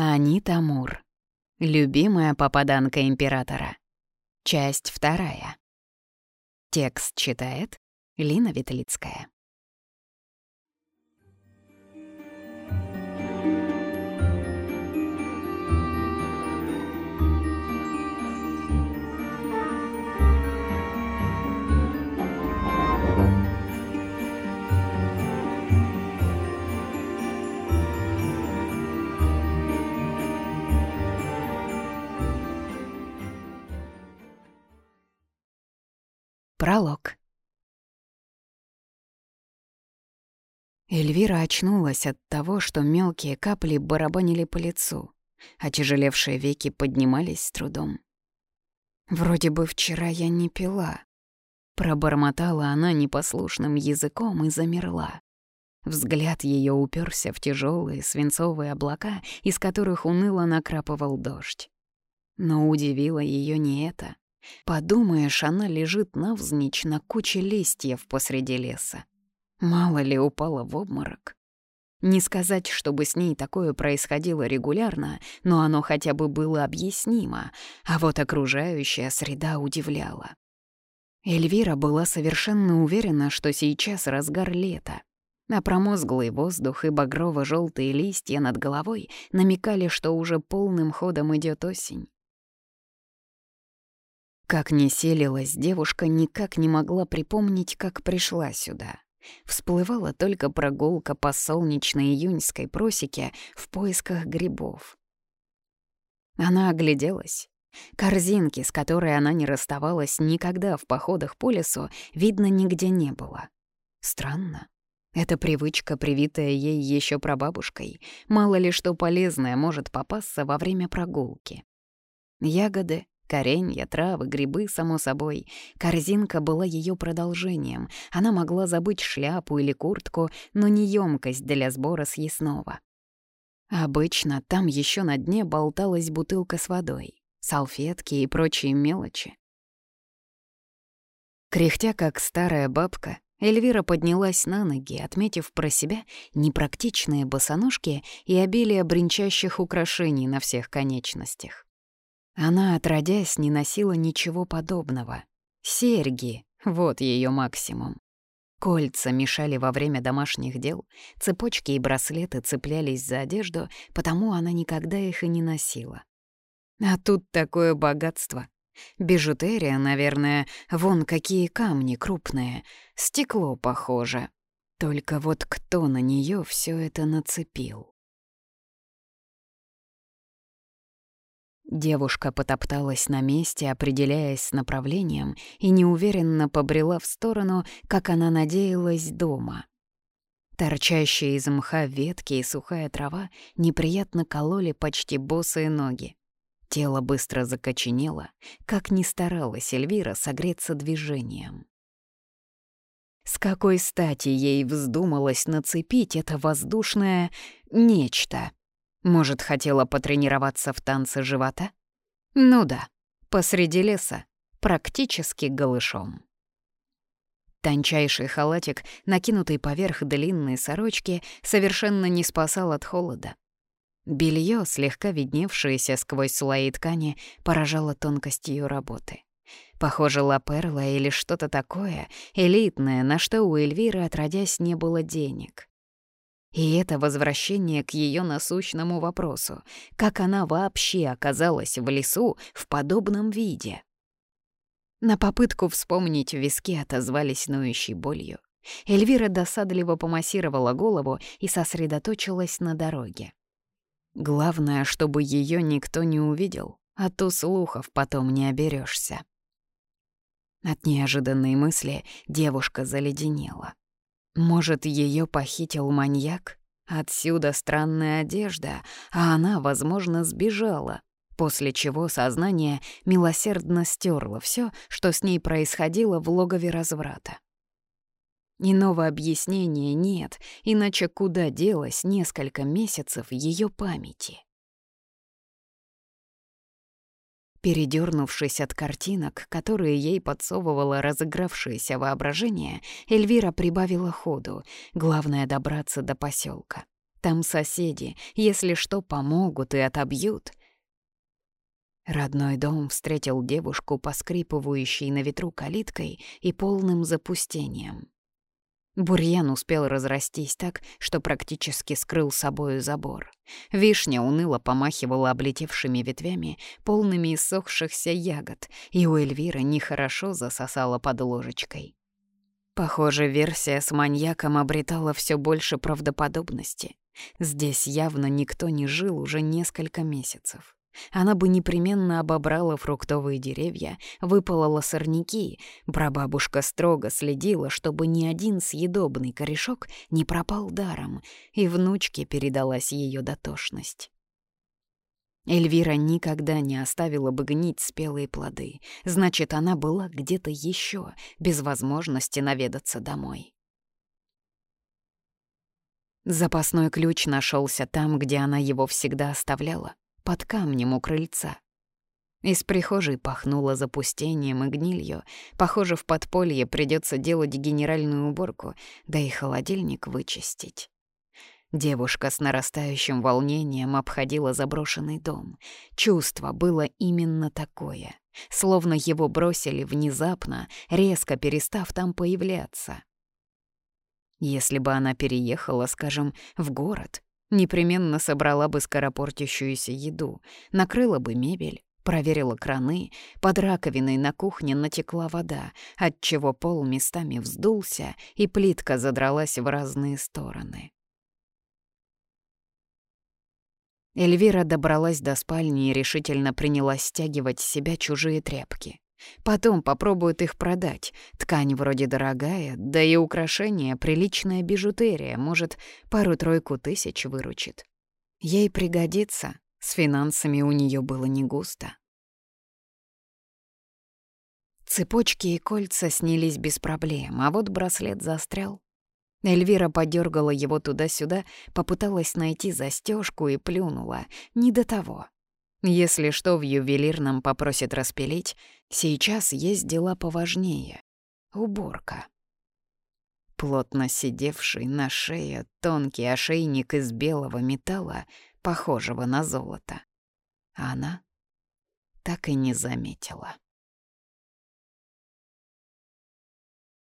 Анита Мур. Любимая попаданка императора. Часть вторая. Текст читает Лина Ветлицкая. Пролог. Эльвира очнулась от того, что мелкие капли барабанили по лицу, а тяжелевшие веки поднимались с трудом. «Вроде бы вчера я не пила», — пробормотала она непослушным языком и замерла. Взгляд ее уперся в тяжелые свинцовые облака, из которых уныло накрапывал дождь. Но удивило ее не это. Подумаешь, она лежит навзничь на куче листьев посреди леса. Мало ли упала в обморок. Не сказать, чтобы с ней такое происходило регулярно, но оно хотя бы было объяснимо, а вот окружающая среда удивляла. Эльвира была совершенно уверена, что сейчас разгар лета, а промозглый воздух и багрово-желтые листья над головой намекали, что уже полным ходом идет осень. Как ни селилась, девушка никак не могла припомнить, как пришла сюда. Всплывала только прогулка по солнечной июньской просеке в поисках грибов. Она огляделась. Корзинки, с которой она не расставалась никогда в походах по лесу, видно, нигде не было. Странно. Это привычка, привитая ей еще прабабушкой. Мало ли что полезное может попасться во время прогулки. Ягоды, Коренья, травы, грибы, само собой. Корзинка была ее продолжением. Она могла забыть шляпу или куртку, но не емкость для сбора съестного. Обычно там еще на дне болталась бутылка с водой, салфетки и прочие мелочи. Кряхтя как старая бабка, Эльвира поднялась на ноги, отметив про себя непрактичные босоножки и обилие бренчащих украшений на всех конечностях. Она, отродясь, не носила ничего подобного. Серьги — вот ее максимум. Кольца мешали во время домашних дел, цепочки и браслеты цеплялись за одежду, потому она никогда их и не носила. А тут такое богатство. Бижутерия, наверное, вон какие камни крупные, стекло похоже. Только вот кто на нее все это нацепил? Девушка потопталась на месте, определяясь с направлением, и неуверенно побрела в сторону, как она надеялась, дома. Торчащие из мха ветки и сухая трава неприятно кололи почти босые ноги. Тело быстро закоченело, как ни старалась Эльвира согреться движением. С какой стати ей вздумалось нацепить это воздушное нечто — может, хотела потренироваться в танце живота? Ну да, посреди леса, практически голышом. Тончайший халатик, накинутый поверх длинной сорочки, совершенно не спасал от холода. Белье, слегка видневшееся сквозь слои ткани, поражало тонкостью работы. Похоже, лаперла или что-то такое, элитное, на что у Эльвиры отродясь не было денег. И это возвращение к ее насущному вопросу, как она вообще оказалась в лесу в подобном виде. На попытку вспомнить виски отозвались ноющей болью. Эльвира досадливо помассировала голову и сосредоточилась на дороге. Главное, чтобы ее никто не увидел, а то слухов потом не оберешься. От неожиданной мысли девушка заледенела. Может, ее похитил маньяк? Отсюда странная одежда, а она, возможно, сбежала, после чего сознание милосердно стерло все, что с ней происходило в логове разврата. Иного объяснения нет, иначе куда делось несколько месяцев ее памяти? Передернувшись от картинок, которые ей подсовывало разыгравшееся воображение, Эльвира прибавила ходу. Главное — добраться до поселка. Там соседи, если что, помогут и отобьют. Родной дом встретил девушку, поскрипывающей на ветру калиткой и полным запустением. Бурьян успел разрастись так, что практически скрыл собою забор. Вишня уныло помахивала облетевшими ветвями, полными иссохшихся ягод, и у Эльвиры нехорошо засосала под ложечкой. Похоже, версия с маньяком обретала все больше правдоподобности. Здесь явно никто не жил уже несколько месяцев. Она бы непременно обобрала фруктовые деревья, выпалала сорняки. Прабабушка строго следила, чтобы ни один съедобный корешок не пропал даром, и внучке передалась ее дотошность. Эльвира никогда не оставила бы гнить спелые плоды. Значит, она была где-то еще, без возможности наведаться домой. Запасной ключ нашелся там, где она его всегда оставляла под камнем у крыльца. Из прихожей пахнуло запустением и гнилью. Похоже, в подполье придется делать генеральную уборку, да и холодильник вычистить. Девушка с нарастающим волнением обходила заброшенный дом. Чувство было именно такое, словно его бросили внезапно, резко перестав там появляться. Если бы она переехала, скажем, в город, Непременно собрала бы скоропортящуюся еду, накрыла бы мебель, проверила краны, под раковиной на кухне натекла вода, отчего пол местами вздулся и плитка задралась в разные стороны. Эльвира добралась до спальни и решительно принялась стягивать с себя чужие тряпки. Потом попробуют их продать. Ткань вроде дорогая, да и украшение — приличная бижутерия, может, пару-тройку тысяч выручит. Ей пригодится, с финансами у нее было не густо. Цепочки и кольца снились без проблем, а вот браслет застрял. Эльвира подергала его туда-сюда, попыталась найти застежку и плюнула. Не до того. Если что в ювелирном попросят распилить, сейчас есть дела поважнее. Уборка. Плотно сидевший на шее тонкий ошейник из белого металла, похожего на золото. Она так и не заметила.